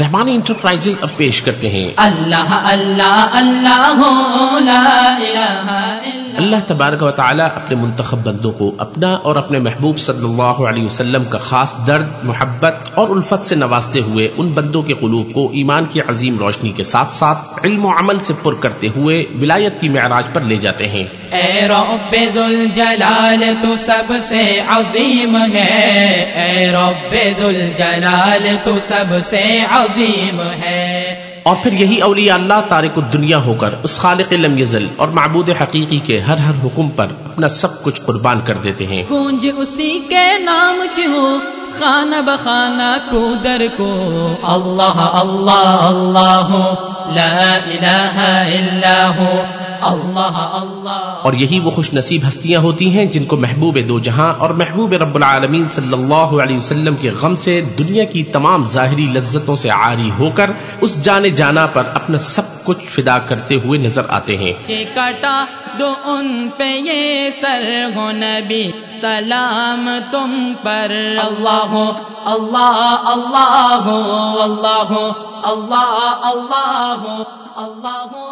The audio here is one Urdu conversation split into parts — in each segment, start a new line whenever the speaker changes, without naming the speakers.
رحمانی انٹرپرائزز اب پیش کرتے ہیں۔
اللہ اللہ اللہ لا
اللہ تبارک و تعالیٰ اپنے منتخب بندوں کو اپنا اور اپنے محبوب صلی اللہ علیہ وسلم کا خاص درد، محبت اور الفت سے نوازتے ہوئے ان بندوں کے قلوب کو ایمان کی عظیم روشنی کے ساتھ ساتھ علم و عمل سے پر کرتے ہوئے ولایت کی معراج پر لے جاتے ہیں۔
اے رب ذوالجلال، تو سب سے عظیم ہے۔ اے رب ذوالجلال، تو سب سے عظیم ہے۔
اور پھر یہی اولیاء اللہ تارک الدنیا ہو کر اس خالق لم یزل اور معبود حقیقی کے ہر ہر حکم پر اپنا سب کچھ قربان کر دیتے ہیں۔
گونج اسی کے نام کیوں؟ خانہ بخانہ کو در کو۔ اللہ اللہ اللہ لا الہ الا ہو۔ اللہ اللہ
اور یہی وہ خوش نصیب ہستیاں ہوتی ہیں جن کو محبوب دو جہاں اور محبوب رب العالمین صلی اللہ علیہ وسلم کے غم سے دنیا کی تمام ظاہری لذتوں سے عاری ہو کر اس جانے جانا پر اپنا سب کچھ فدا کرتے ہوئے نظر آتے ہیں
کہ کٹا دو ان پہ یہ سر ہو نبی سلام تم پر اللہ ہو اللہ اللہ ہو اللہ ہو اللہ اللہ ہو اللہ ہو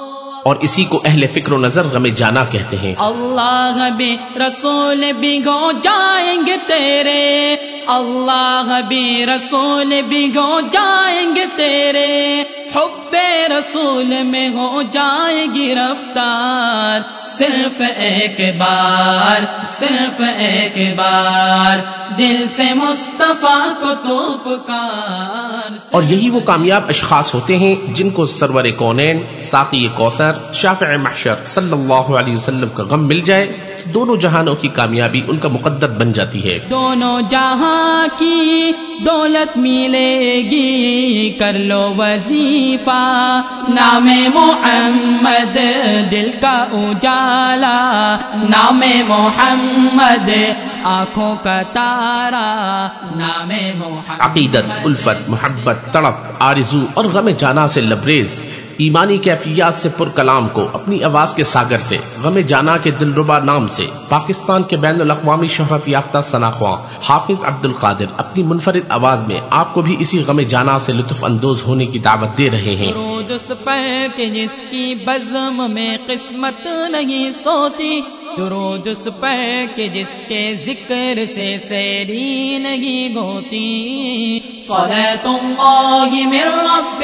اور اسی کو اہل فکر و نظر غم جانا کہتے ہیں۔
اللہ بھی رسول بھی گو جائیں گے تیرے۔ اللہ بھی رسول بھی گو جائیں گے تیرے، حب رسول میں ہو جائے گی رفتار۔ صرف ایک بار، صرف ایک بار۔ دل سے مصطفیٰ کو تو پکار۔
اور یہی وہ کامیاب اشخاص ہوتے ہیں جن کو سرور کونین، ساقی کوثر، شافع محشر صلی اللہ علیہ وسلم کا غم مل جائے۔ دونوں جہانوں کی کامیابی ان کا مقدر بن جاتی ہے۔
دونوں جہاں کی دولت ملے گی کر لو وظیفہ۔ نام محمد دل کا اجالا۔ نام محمد آنکھوں کا تارا۔ نام محمد۔
عقیدت الفت محبت تڑپ آرزو اور غم جانا سے لبریز۔ ایمانی کیفیات سے پر کلام کو اپنی آواز کے ساگر سے، غم جانا کے دلربا نام سے، پاکستان کے بین الاقوامی شہرت یافتہ ثناخواں حافظ عبد القادر اپنی منفرد آواز میں آپ کو بھی اسی غم جانا سے لطف اندوز ہونے کی دعوت دے رہے ہیں۔
پر کہ جس کی بزم میں قسمت نہیں سوتی۔ درود اس پر کہ جس کے ذکر سے سیری نہیں ہوتی صلاة الله من رب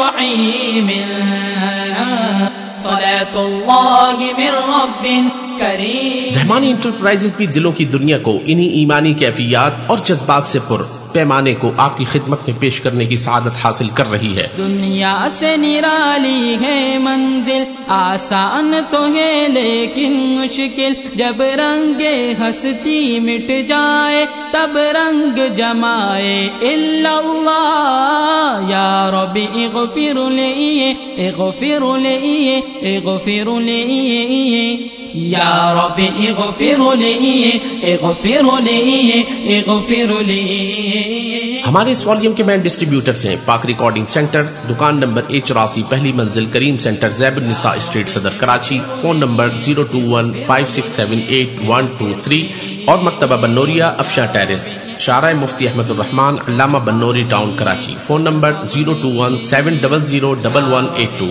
رحيم. صلاة الله من رب کریم
رحمانی انٹرپرائزز بھی دلوں کی دنیا کو انہی ایمانی کیفیات اور جذبات سے پر پیمانے کو آپ کی خدمت میں پیش کرنے کی سعادت حاصل کر رہی ہے۔
دنیا سے نرالی ہے منزل، آسان تو ہے لیکن مشکل۔ جب رنگ ہستی مٹ جائے، تب رنگ جمائے۔ اللہ، یا رب، اغفر لیے اغفر لیے اغفر لیے یا رب اغفر لی اغفر لی اغفر لی
ہمارے اس والیوم کے مین ڈسٹریبیوٹرز ہیں پاک ریکارڈنگ سینٹر دکان نمبر اے چوراسی، پہلی منزل Karim center Zebunnisa street Saddar Karachi phone number zero two one five six seven eight one two three اور مکتبہ بنوریا افشا ٹیرس شارع Mufti Ahmad ur-Rahman Allama Banuri town, Karachi. Phone number zero two one seven double zero double one eight two.